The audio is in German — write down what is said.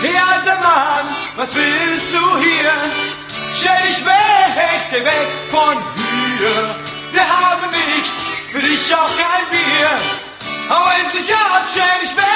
Hey alter Mann, was willst du hier? Stell dich weg, geh weg von hier. Wir haben nichts, für dich auch kein Bier. Hau endlich ab, stell dich weg